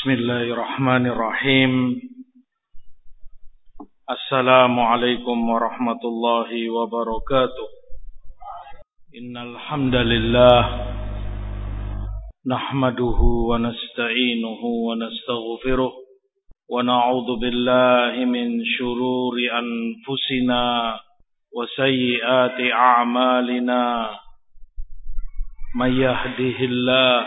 بسم الله الرحمن الرحيم السلام عليكم ورحمة الله وبركاته إن الحمد لله نحمده ونستعينه ونستغفره ونعوذ بالله من شرور أنفسنا وسيئات أعمالنا من يهده الله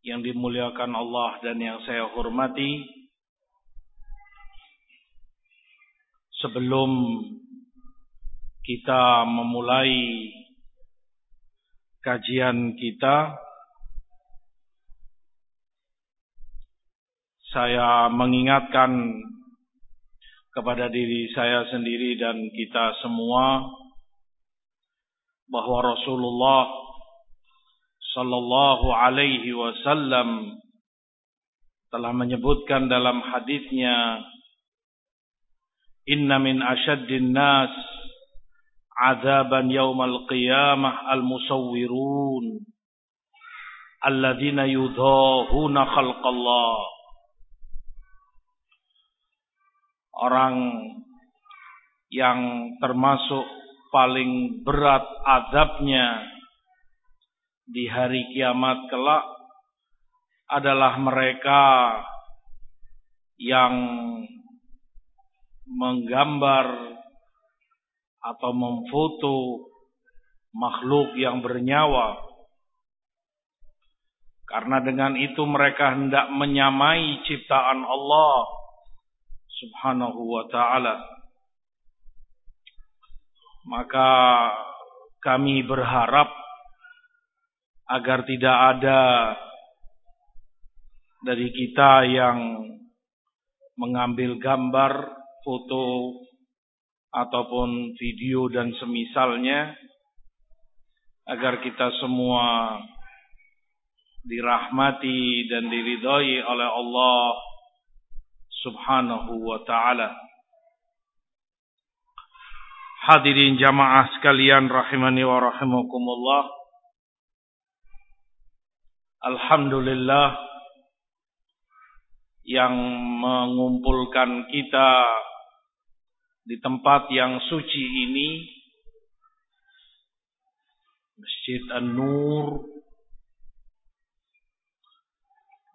Yang dimuliakan Allah dan yang saya hormati sebelum kita memulai kajian kita saya mengingatkan kepada diri saya sendiri dan kita semua bahwa Rasulullah sallallahu alaihi wasallam telah menyebutkan dalam hadisnya Inna min asyaddin nas azaban yaumal qiyamah al-musawwirun alladzina yudhahuna khalqallah. Orang yang termasuk paling berat azabnya di hari kiamat kelak adalah mereka yang menggambar atau memfoto makhluk yang bernyawa. Karena dengan itu mereka hendak menyamai ciptaan Allah subhanahu wa ta'ala. Maka kami berharap agar tidak ada dari kita yang mengambil gambar, foto ataupun video dan semisalnya agar kita semua dirahmati dan diridhai oleh Allah Subhanahu wa taala. Hadirin jamaah sekalian rahimani wa rahimakumullah. Alhamdulillah yang mengumpulkan kita di tempat yang suci ini Masjid An-Nur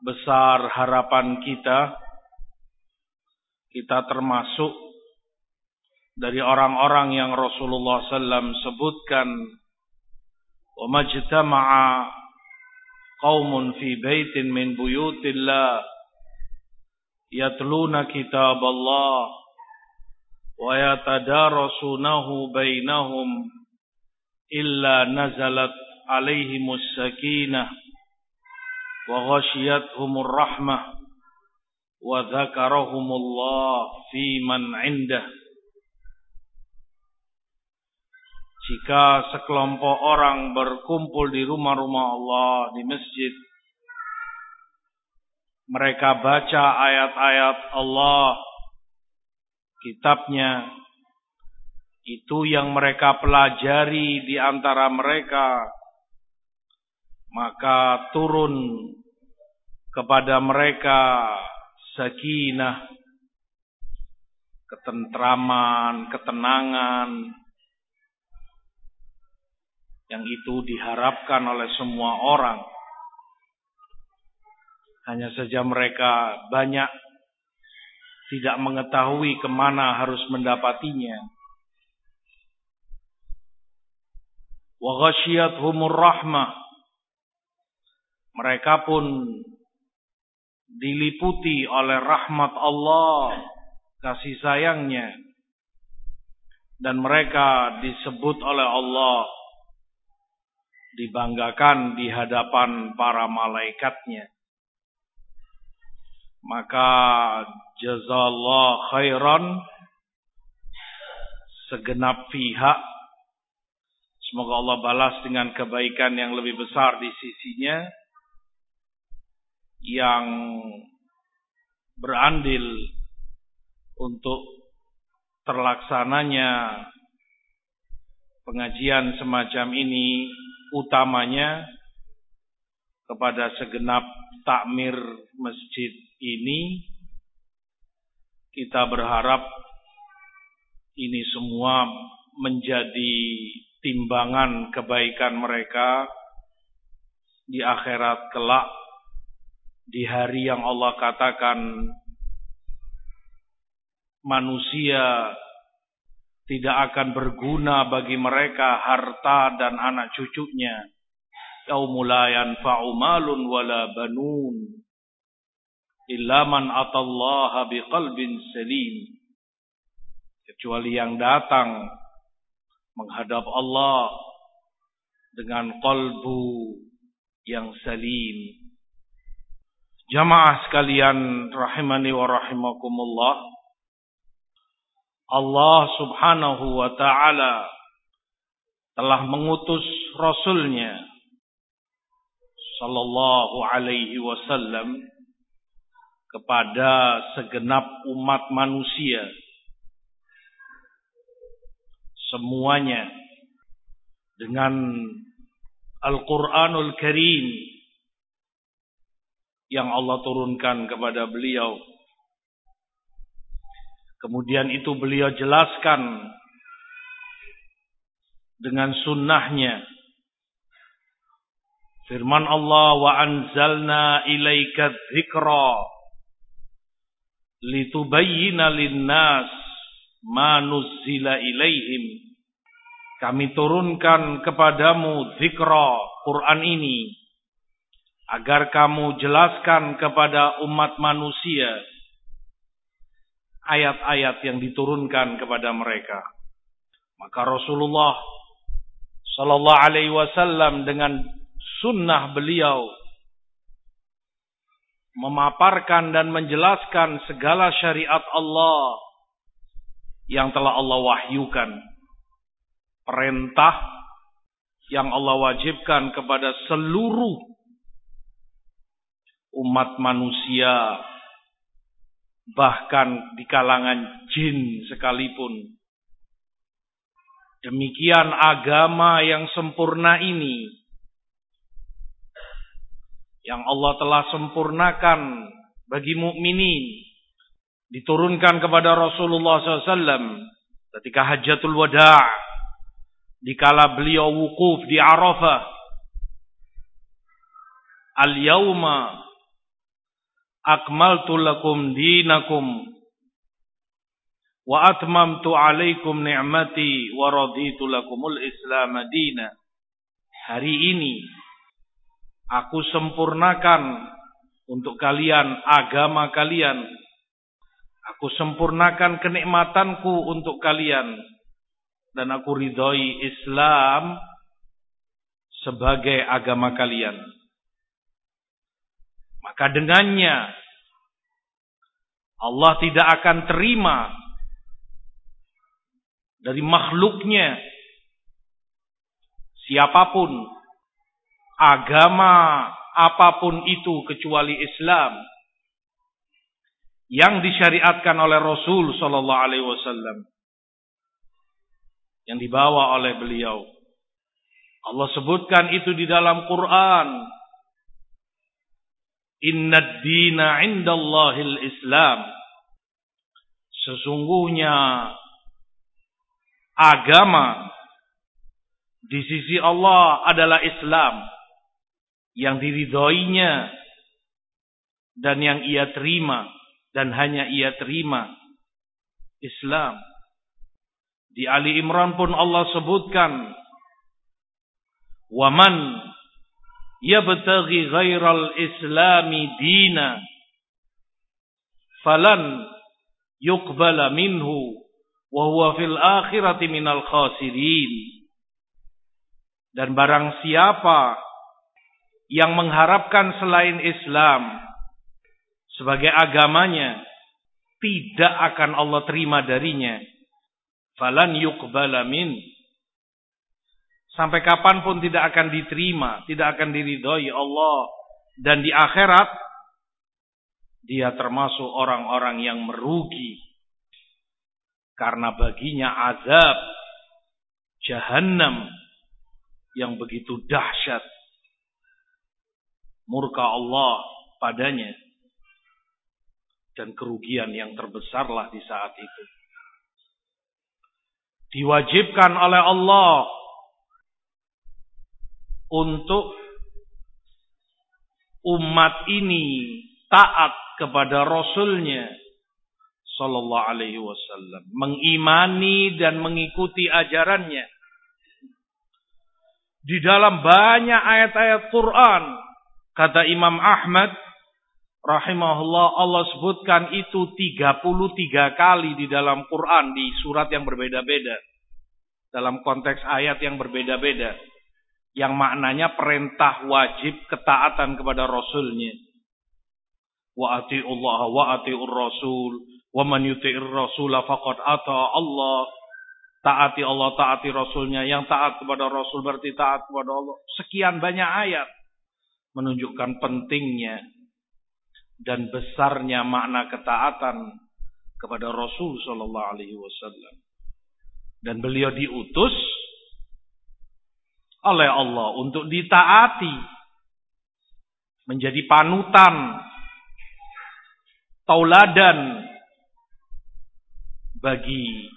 besar harapan kita kita termasuk dari orang-orang yang Rasulullah SAW sebutkan wa majtama'a qaumun fi baitin min buyutillah yatluna kitab Allah wa yatadarasunahu bainahum illa nazalat alaihimus sakinah wa ghashiyatuhumur rahmah wa dzakarahumullah fi man 'indah jika sekelompok orang berkumpul di rumah-rumah Allah di masjid mereka baca ayat-ayat Allah kitabnya itu yang mereka pelajari di antara mereka maka turun kepada mereka sakinah ketentraman ketenangan yang itu diharapkan oleh semua orang. Hanya saja mereka banyak tidak mengetahui ke mana harus mendapatinya. Wa humur rahmah. Mereka pun diliputi oleh rahmat Allah, kasih sayangnya. Dan mereka disebut oleh Allah dibanggakan di hadapan para malaikatnya. maka jazallah khairan segenap pihak semoga Allah balas dengan kebaikan yang lebih besar di sisinya yang berandil untuk terlaksananya pengajian semacam ini utamanya kepada segenap takmir masjid ini kita berharap ini semua menjadi timbangan kebaikan mereka di akhirat kelak di hari yang Allah katakan manusia tidak akan berguna bagi mereka harta dan anak cucunya. Yaumul la yanfa'u malun wala banun illa man atallaha biqalbin salim. Kecuali yang datang menghadap Allah dengan kalbu yang salim. Jamaah sekalian rahimani wa rahimakumullah. Allah subhanahu wa ta'ala telah mengutus Rasulnya sallallahu alaihi wasallam kepada segenap umat manusia. Semuanya dengan Al-Qur'anul Karim yang Allah turunkan kepada beliau Kemudian itu beliau jelaskan dengan sunnahnya. Firman Allah wa anzalna ilaika dzikra litubayyana linnas ma nuzzila ilaihim. Kami turunkan kepadamu zikra Quran ini agar kamu jelaskan kepada umat manusia ayat-ayat yang diturunkan kepada mereka. Maka Rasulullah sallallahu alaihi wasallam dengan sunnah beliau memaparkan dan menjelaskan segala syariat Allah yang telah Allah wahyukan. Perintah yang Allah wajibkan kepada seluruh umat manusia bahkan di kalangan jin sekalipun. Demikian agama yang sempurna ini. Yang Allah telah sempurnakan bagi mukminin. Diturunkan kepada Rasulullah SAW ketika hajatul wada' dikala beliau wukuf di Arafah. Al-yawma akmaltu lakum dinakum wa atmamtu alaikum ni'mati wa raditu lakumul islam dina. Hari ini aku sempurnakan untuk kalian agama kalian. Aku sempurnakan kenikmatanku untuk kalian dan aku ridhoi Islam sebagai agama kalian. Maka dengannya Allah tidak akan terima dari makhluknya siapa pun agama apa pun itu kecuali Islam yang disyariatkan oleh Rasul sallallahu alaihi wasallam yang dibawa oleh beliau. Allah sebutkan itu di dalam Quran Inna dina indallahil Islam. Sesungguhnya agama di sisi Allah adalah Islam yang diridhoinya dan yang ia terima dan hanya ia terima Islam. Di Ali Imran pun Allah sebutkan waman yabtaghi ghairal islami dina falan yuqbala minhu wa huwa fil akhirati minal khasirin dan barang siapa yang mengharapkan selain Islam sebagai agamanya tidak akan Allah terima darinya. Falan yuqbala min. Sampai kapan pun tidak akan diterima, tidak akan diridhoi Allah. Dan di akhirat, dia termasuk orang-orang yang merugi. Karena baginya azab, jahannam, yang begitu dahsyat. Murka Allah padanya dan kerugian yang terbesarlah di saat itu. Diwajibkan oleh Allah untuk umat ini taat kepada Rasulnya Sallallahu Alaihi Wasallam, mengimani dan mengikuti ajarannya. Di dalam banyak ayat-ayat Quran, kata Imam Ahmad, rahimahullah Allah sebutkan itu 33 kali di dalam Quran di surat yang berbeda-beda. Dalam konteks ayat yang berbeda-beda. Yang maknanya perintah wajib ketaatan kepada Rasulnya. Wa ati'ullah wa ati'ur rasul. Wa man yuti'ir rasulah faqad ata Allah. Taati Allah, taati Rasulnya. Yang taat kepada Rasul berarti taat kepada Allah. Sekian banyak ayat. Menunjukkan pentingnya dan besarnya makna ketaatan kepada Rasul Shallallahu Alaihi Wasallam. Dan beliau diutus oleh Allah untuk ditaati, menjadi panutan, tauladan bagi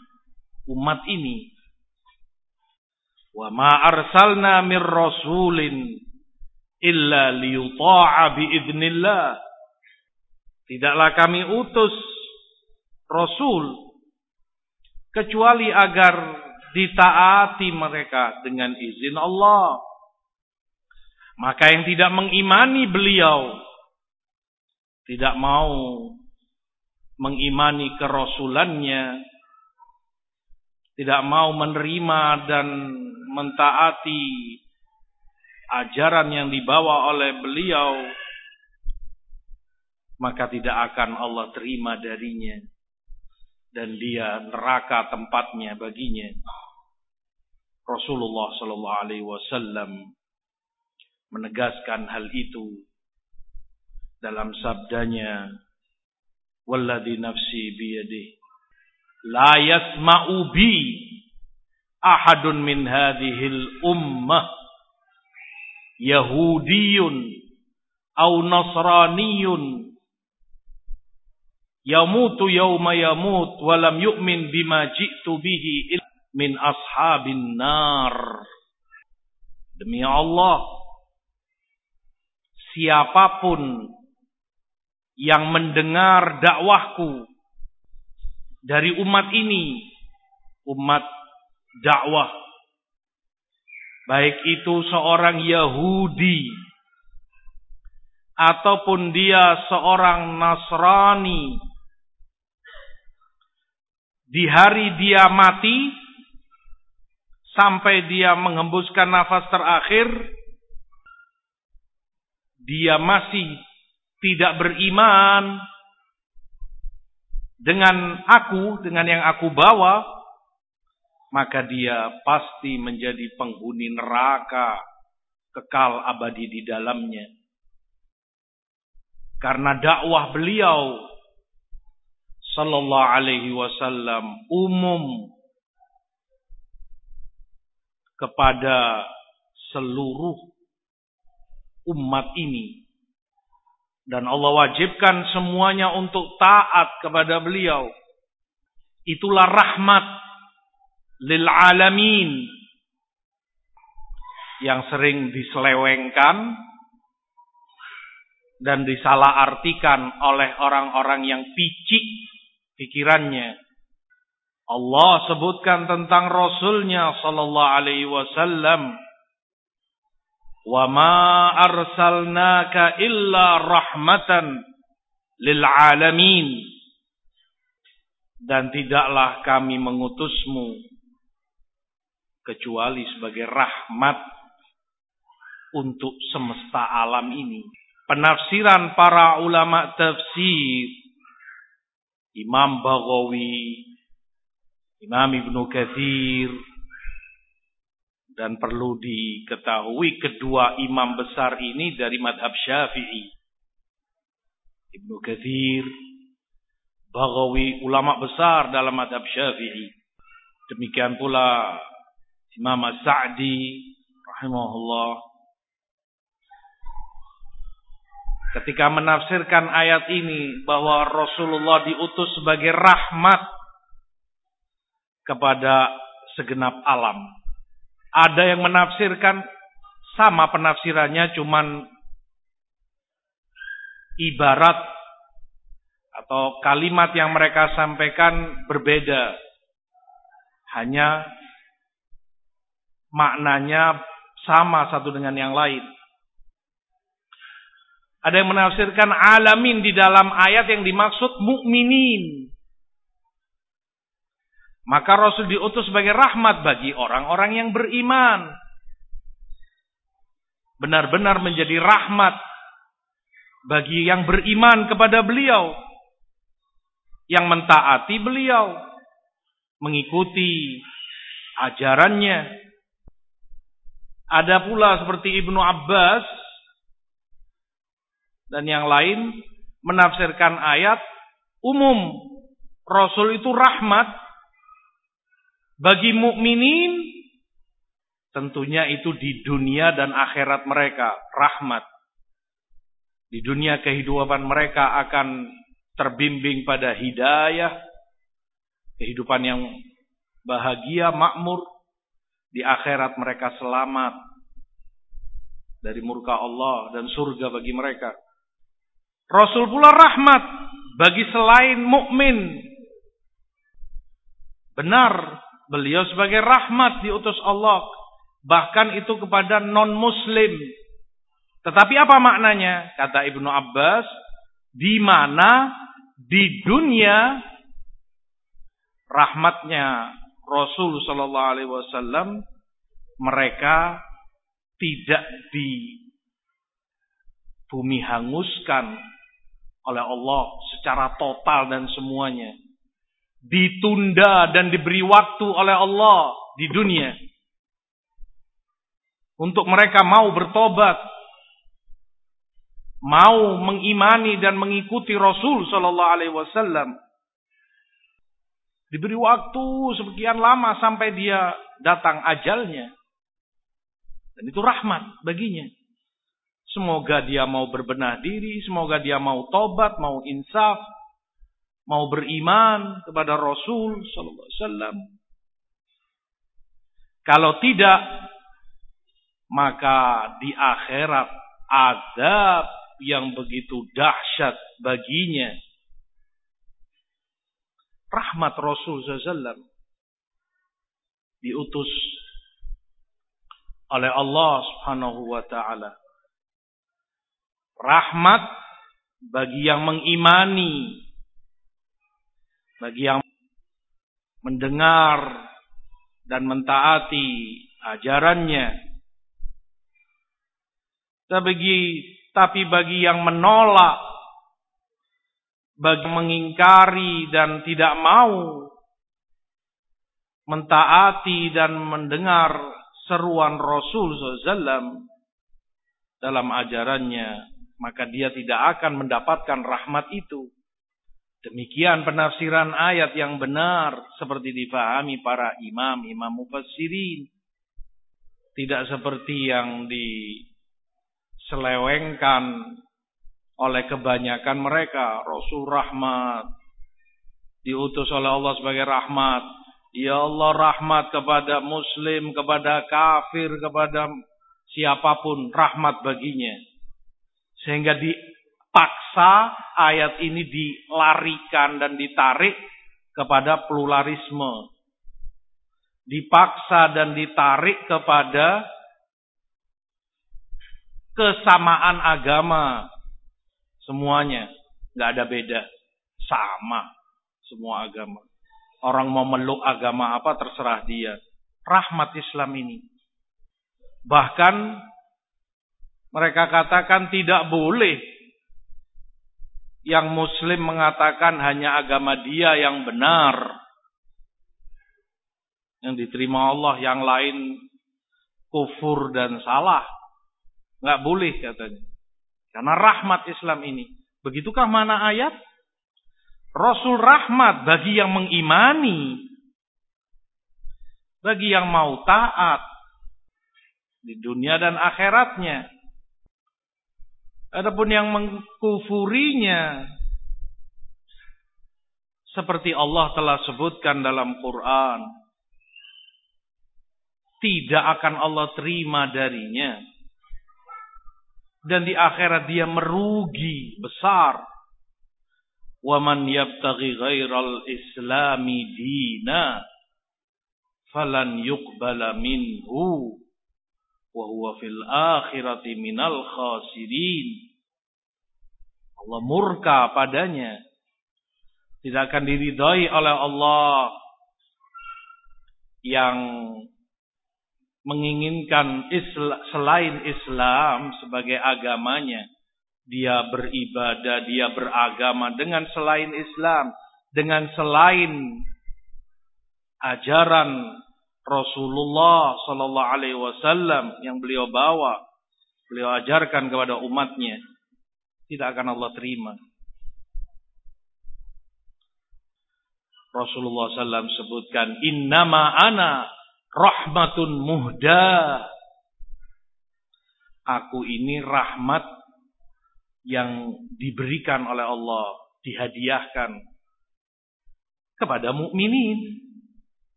umat ini. Wa ma arsalna mir rasulin illa liyuta'a bi idnillah Tidaklah kami utus Rasul kecuali agar ditaati mereka dengan izin Allah. Maka yang tidak mengimani beliau tidak mau mengimani kerasulannya, tidak mau menerima dan mentaati ajaran yang dibawa oleh beliau maka tidak akan Allah terima darinya dan dia neraka tempatnya baginya. Rasulullah sallallahu alaihi wasallam menegaskan hal itu dalam sabdanya walladzi nafsi biyadihi la yasma'u bi ahadun min hadhil ummah yahudiyun au nasraniyun yamutu yauma yamut walam yu'min bima ji'tu bihi min ashabin nar. Demi Allah, siapa pun yang mendengar dakwahku dari umat ini, umat dakwah, baik itu seorang Yahudi ataupun dia seorang Nasrani di hari dia mati sampai dia menghembuskan nafas terakhir dia masih tidak beriman dengan aku, dengan yang aku bawa, maka dia pasti menjadi penghuni neraka kekal abadi di dalamnya. Karena dakwah beliau sallallahu alaihi wasallam umum kepada seluruh umat ini. Dan Allah wajibkan semuanya untuk taat kepada beliau. Itulah rahmat lil alamin yang sering diselewengkan dan disalahartikan oleh orang-orang yang picik pikirannya. Allah sebutkan tentang Rasulnya sallallahu alaihi wasallam. Wa ma arsalnaka illa rahmatan lil alamin. Dan tidaklah kami mengutusmu kecuali sebagai rahmat untuk semesta alam ini. penafsiran para ulama tafsir Imam Baghawi, Imam Ibnu Katsir dan perlu diketahui kedua imam besar ini dari madhab Syafi'i. Ibnu Katsir, Baghawi ulama besar dalam madhab Syafi'i. Demikian pula Imam As-Sa'di rahimahullah ketika menafsirkan ayat ini bahwa Rasulullah diutus sebagai rahmat kepada segenap alam. Ada yang menafsirkan sama penafsirannya cuman ibarat atau kalimat yang mereka sampaikan berbeda. Hanya maknanya sama satu dengan yang lain. Ada yang menafsirkan alamin di dalam ayat yang dimaksud mukminin. Maka Rasul diutus sebagai rahmat bagi orang-orang yang beriman. Benar-benar menjadi rahmat bagi yang beriman kepada beliau. Yang mentaati beliau. Mengikuti ajarannya. Ada pula seperti Ibnu Abbas dan yang lain menafsirkan ayat umum Rasul itu rahmat bagi mukminin tentunya itu di dunia dan akhirat mereka rahmat. Di dunia kehidupan mereka akan terbimbing pada hidayah kehidupan yang bahagia makmur. Di akhirat mereka selamat dari murka Allah dan surga bagi mereka Rasul pula rahmat bagi selain mukmin. Benar, beliau sebagai rahmat diutus Allah, bahkan itu kepada non-muslim. Tetapi apa maknanya? Kata Ibnu Abbas, di mana di dunia rahmatnya Rasul sallallahu alaihi wasallam mereka tidak di bumi hanguskan oleh Allah secara total dan semuanya. Ditunda dan diberi waktu oleh Allah di dunia. Untuk mereka mau bertobat. Mau mengimani dan mengikuti Rasul Wasallam. Diberi waktu sekian lama sampai dia datang ajalnya. Dan itu rahmat baginya. Semoga dia mau berbenah diri, semoga dia mau tobat, mau insaf, mau beriman kepada Rasul sallallahu alaihi wasallam. Kalau tidak, maka di akhirat azab yang begitu dahsyat baginya. Rahmat Rasul SAW diutus oleh Allah Subhanahu wa taala rahmat bagi yang mengimani, bagi yang mendengar dan mentaati ajarannya. Tapi tapi bagi yang menolak, bagi yang mengingkari dan tidak mau mentaati dan mendengar seruan Rasul SAW dalam ajarannya, maka dia tidak akan mendapatkan rahmat itu. Demikian penafsiran ayat yang benar seperti difahami para imam, imam mufassirin. Tidak seperti yang diselewengkan oleh kebanyakan mereka. Rasul rahmat. Diutus oleh Allah sebagai rahmat. Ya Allah rahmat kepada muslim, kepada kafir, kepada siapa pun. Rahmat baginya. Sehingga dipaksa ayat ini dilarikan dan ditarik kepada pluralisme. Dipaksa dan ditarik kepada kesamaan agama. Semuanya. Nggak ada beda. Sama. Semua agama. Orang mau meluk agama apa terserah dia. Rahmat Islam ini. Bahkan Mereka katakan tidak boleh yang muslim mengatakan hanya agama dia yang benar. Yang diterima Allah yang lain kufur dan salah. Nggak boleh katanya. Karena rahmat Islam ini. Begitukah mana ayat? Rasul rahmat bagi yang mengimani. Bagi yang mau taat. Di dunia dan akhiratnya. Adapun yang mengkufurinya seperti Allah telah sebutkan dalam Quran tidak akan Allah terima darinya. Dan di akhirat dia merugi besar. Wa man yabtaghi ghairal islami dina falan yuqbala minhu wa huwa fil akhirati minal khasirin. Allah murka padanya. Tidak akan diridhai oleh Allah yang menginginkan Islam, selain Islam sebagai agamanya. Dia beribadah, dia beragama dengan selain Islam, dengan selain ajaran Rasulullah sallallahu alaihi wasallam yang beliau bawa, beliau ajarkan kepada umatnya, tidak akan Allah terima. Rasulullah SAW sebutkan, Innama ana rahmatun muhda. Aku ini rahmat yang diberikan oleh Allah, dihadiahkan kepada mukminin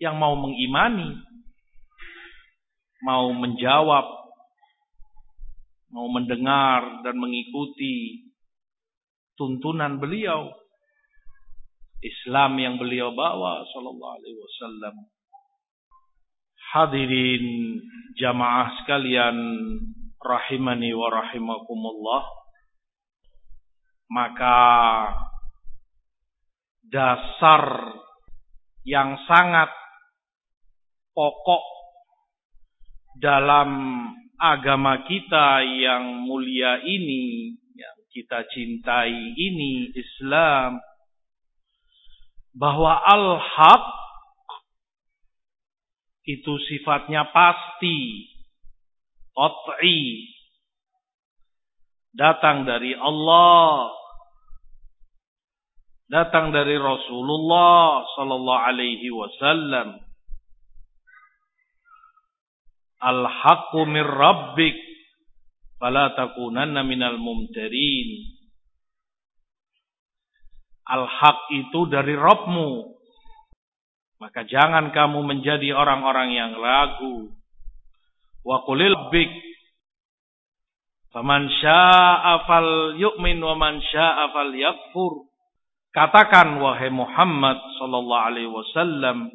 yang mau mengimani, mau menjawab, mau mendengar dan mengikuti tuntunan beliau. Islam yang beliau bawa sallallahu alaihi wasallam. Hadirin jamaah sekalian rahimani wa rahimakumullah. Maka dasar yang sangat pokok dalam agama kita yang mulia ini, yang kita cintai ini, Islam, bahwa al-haq itu sifatnya pasti, qat'i, datang dari Allah, datang dari Rasulullah sallallahu alaihi wasallam Al-haqqu min rabbik fala takunanna minal mumtarin. Al-haq itu dari Rabbmu. Maka jangan kamu menjadi orang-orang yang ragu. Wa qulil bik Faman syaa fal yu'min wa man syaa fal yakfur. Katakan wahai Muhammad sallallahu alaihi wasallam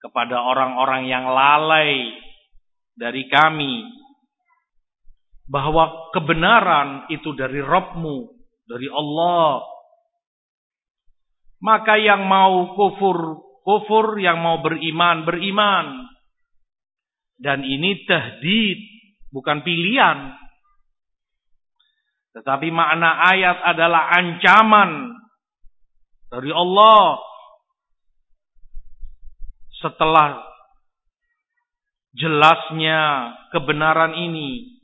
kepada orang-orang yang lalai dari kami bahwa kebenaran itu dari Rabbmu, dari Allah. Maka yang mau kufur, kufur, yang mau beriman, beriman. Dan ini tahdid, bukan pilihan. Tetapi makna ayat adalah ancaman dari Allah setelah jelasnya kebenaran ini,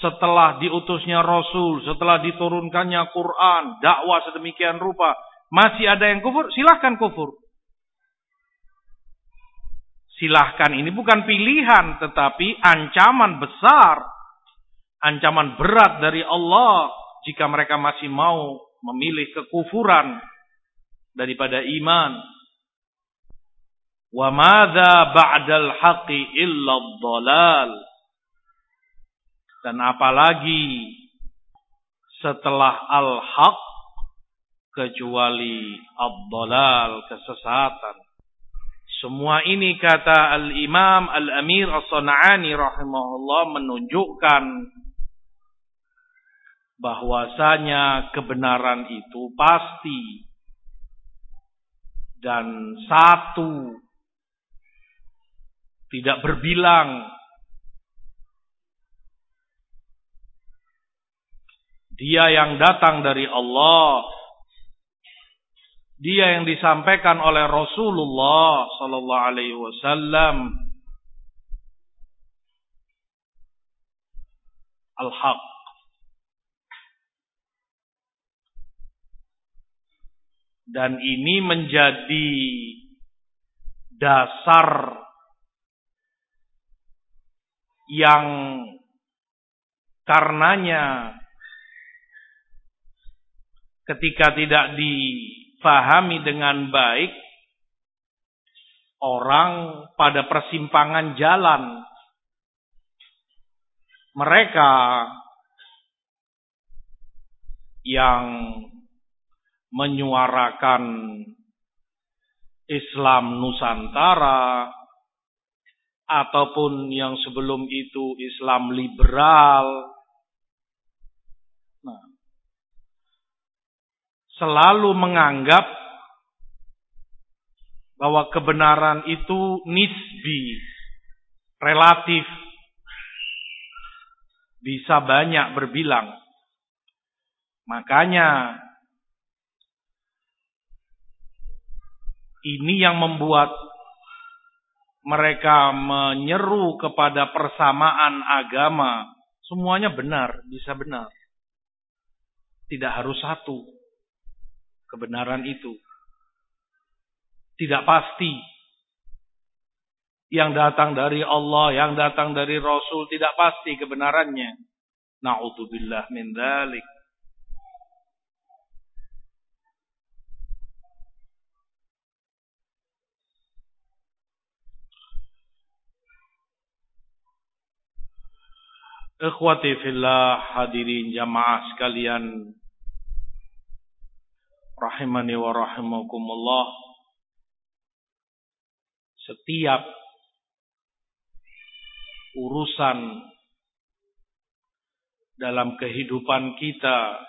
setelah diutusnya Rasul, setelah diturunkannya Quran, dakwah sedemikian rupa, masih ada yang kufur, silahkan kufur. Silahkan ini bukan pilihan, tetapi ancaman besar, ancaman berat dari Allah jika mereka masih mau memilih kekufuran daripada iman. Wa madza ba'dal haqqi illa dhalal. Dan apalagi setelah al-haq kecuali ad-dhalal, kesesatan. Semua ini kata Al-Imam Al-Amir As-Sana'ani rahimahullah menunjukkan bahwasanya kebenaran itu pasti dan satu tidak berbilang. Dia yang datang dari Allah, dia yang disampaikan oleh Rasulullah sallallahu alaihi wasallam. Al-haq. Dan ini menjadi dasar yang karenanya ketika tidak difahami dengan baik orang pada persimpangan jalan. Mereka yang menyuarakan Islam Nusantara ataupun yang sebelum itu Islam liberal. Nah, selalu menganggap bahwa kebenaran itu nisbi, relatif, bisa banyak berbilang. Makanya ini yang membuat mereka menyeru kepada persamaan agama. Semuanya benar, bisa benar. Tidak harus satu kebenaran itu. Tidak pasti. Yang datang dari Allah, yang datang dari Rasul tidak pasti kebenarannya. Na'udzubillah min dzalik. Ikhwati fillah hadirin jamaah sekalian. Rahimani wa rahimakumullah. Setiap urusan dalam kehidupan kita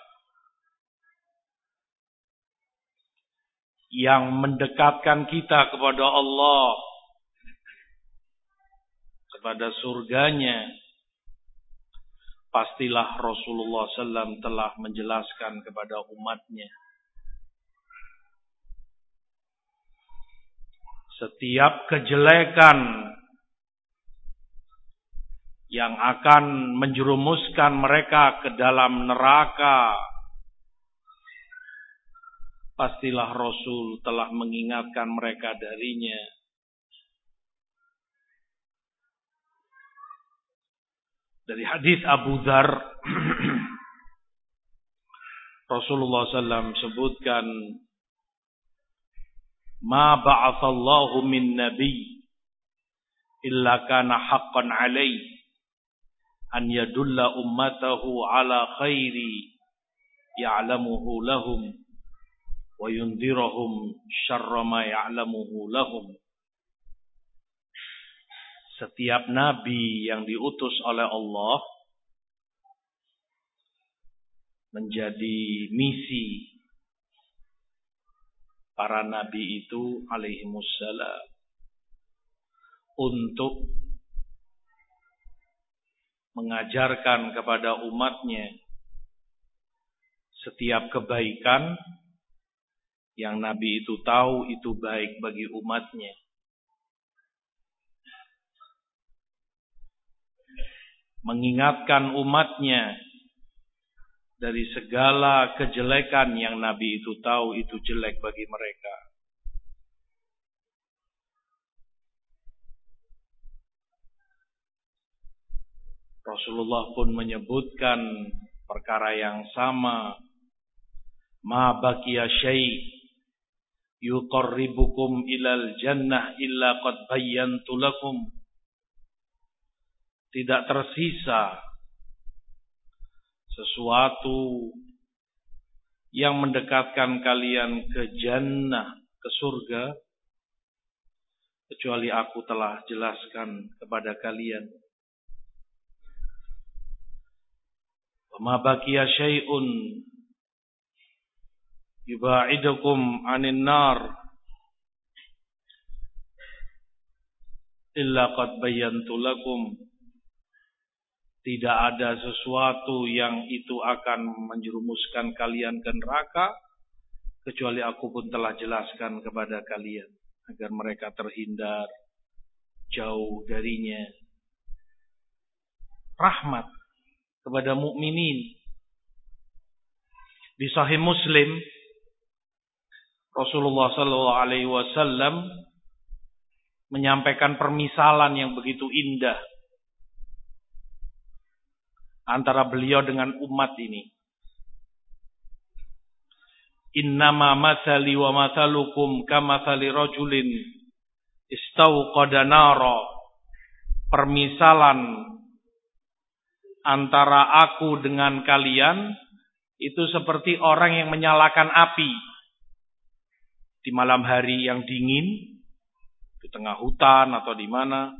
yang mendekatkan kita kepada Allah kepada surganya pastilah Rasulullah SAW telah menjelaskan kepada umatnya. Setiap kejelekan yang akan menjerumuskan mereka ke dalam neraka pastilah Rasul telah mengingatkan mereka darinya dari hadis Abu Dhar. Rasulullah SAW sebutkan ma ba'athallahu min nabi illa kana haqqan alaihi an yadulla ummatahu ala khairi ya'lamuhu lahum wa yundhirahum syarra ma ya'lamuhu lahum setiap nabi yang diutus oleh Allah menjadi misi para nabi itu alaihi wassalam untuk mengajarkan kepada umatnya setiap kebaikan yang nabi itu tahu itu baik bagi umatnya mengingatkan umatnya dari segala kejelekan yang Nabi itu tahu itu jelek bagi mereka. Rasulullah pun menyebutkan perkara yang sama. Ma baqiya syai' yuqarribukum ilal jannah illa qad bayyantu lakum. Tidak tersisa sesuatu yang mendekatkan kalian ke jannah, ke surga, kecuali aku telah jelaskan kepada kalian. Wama baqiya syai'un yubaidukum 'anil nar illa qad bayyantu lakum tidak ada sesuatu yang itu akan menjerumuskan kalian ke neraka kecuali aku pun telah jelaskan kepada kalian agar mereka terhindar jauh darinya. Rahmat kepada mukminin. Di sahih Muslim Rasulullah sallallahu alaihi wasallam menyampaikan permisalan yang begitu indah antara beliau dengan umat ini. Innama masali wa masalukum kamathali rajulin istauqada nara. Permisalan antara aku dengan kalian itu seperti orang yang menyalakan api di malam hari yang dingin di tengah hutan atau di mana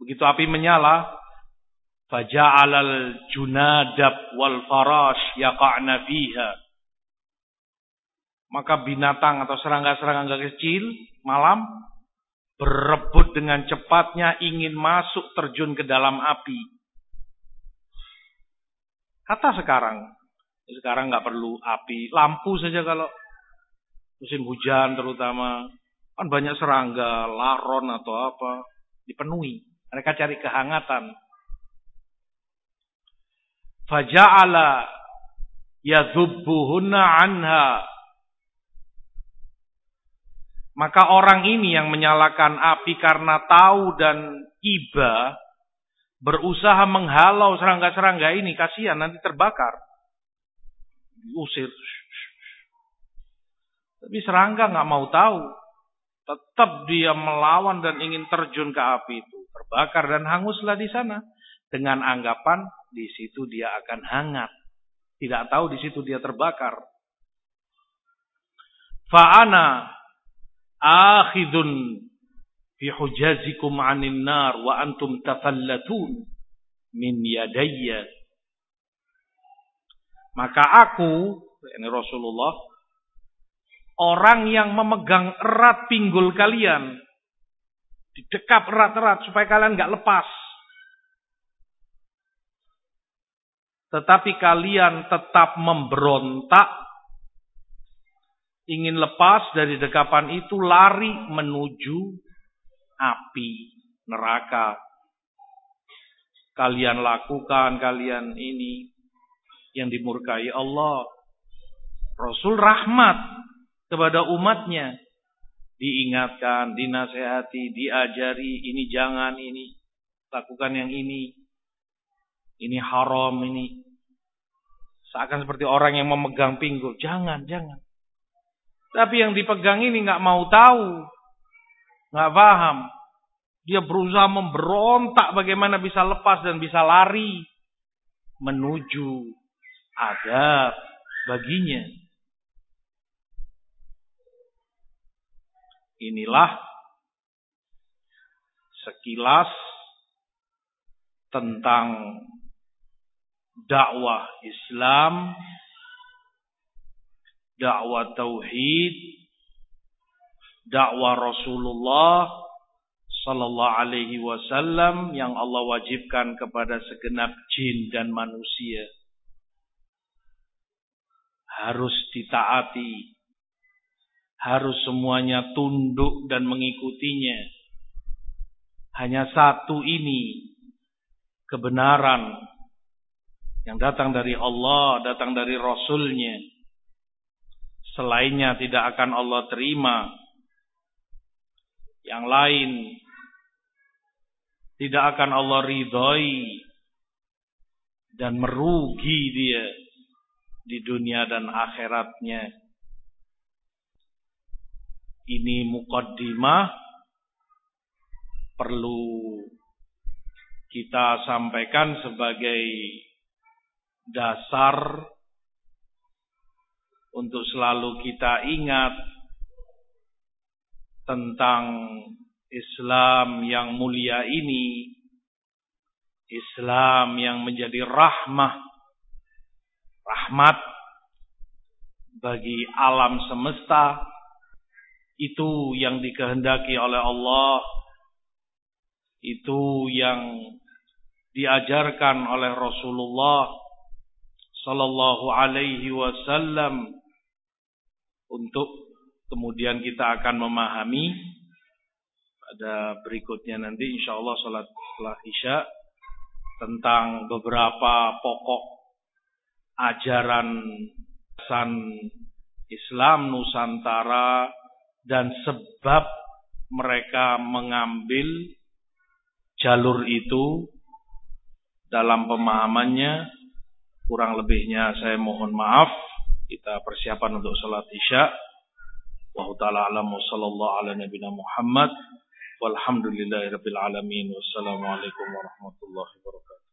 Begitu api menyala, faja'alal junadab wal farash yaqa'na fiha. Maka binatang atau serangga-serangga kecil malam berebut dengan cepatnya ingin masuk terjun ke dalam api. Kata sekarang, sekarang nggak perlu api, lampu saja kalau musim hujan terutama kan banyak serangga, laron atau apa dipenuhi. Mereka cari kehangatan. Faja'ala yadhubbuhunna anha. Maka orang ini yang menyalakan api karena tahu dan iba berusaha menghalau serangga-serangga ini kasihan nanti terbakar. Diusir. Tapi serangga nggak mau tahu. Tetap dia melawan dan ingin terjun ke api itu terbakar dan hanguslah di sana dengan anggapan di situ dia akan hangat. Tidak tahu di situ dia terbakar. Fa'ana akhidun fi hujazikum 'anil nar wa antum tafallatun min yadayya. Maka aku, ini Rasulullah, orang yang memegang erat pinggul kalian Didekap erat-erat supaya kalian nggak lepas. Tetapi kalian tetap memberontak. Ingin lepas dari dekapan itu lari menuju api neraka. Kalian lakukan, kalian ini yang dimurkai Allah. Rasul rahmat kepada umatnya diingatkan, dinasehati, diajari, ini jangan, ini lakukan yang ini, ini haram, ini seakan seperti orang yang memegang pinggul. Jangan, jangan. Tapi yang dipegang ini nggak mau tahu, nggak paham. Dia berusaha memberontak bagaimana bisa lepas dan bisa lari menuju adab baginya. Inilah sekilas tentang dakwah Islam, dakwah tauhid, dakwah Rasulullah sallallahu alaihi wasallam yang Allah wajibkan kepada segenap jin dan manusia. Harus ditaati harus semuanya tunduk dan mengikutinya. Hanya satu ini kebenaran yang datang dari Allah, datang dari Rasulnya. Selainnya tidak akan Allah terima. Yang lain tidak akan Allah ridhoi dan merugi dia di dunia dan akhiratnya ini mukaddimah perlu kita sampaikan sebagai dasar untuk selalu kita ingat tentang Islam yang mulia ini, Islam yang menjadi rahmah, rahmat bagi alam semesta, itu yang dikehendaki oleh Allah. Itu yang diajarkan oleh Rasulullah sallallahu alaihi wasallam. Untuk kemudian kita akan memahami pada berikutnya nanti insyaallah salat setelah Isya tentang beberapa pokok ajaran san Islam Nusantara dan sebab mereka mengambil jalur itu dalam pemahamannya kurang lebihnya saya mohon maaf. Kita persiapan untuk salat Isya. Wa ta'ala alam sallallahu ala nabiyina Muhammad. Walhamdulillahirabbil alamin. Wassalamualaikum warahmatullahi wabarakatuh